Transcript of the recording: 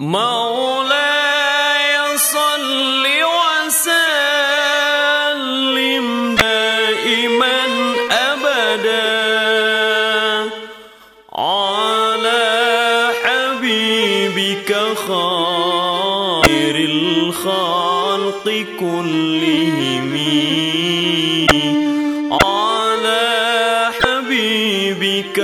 مولاي صل وسلم دائما ابدا على حبيبك خير الخلق كلهم. على حبيبك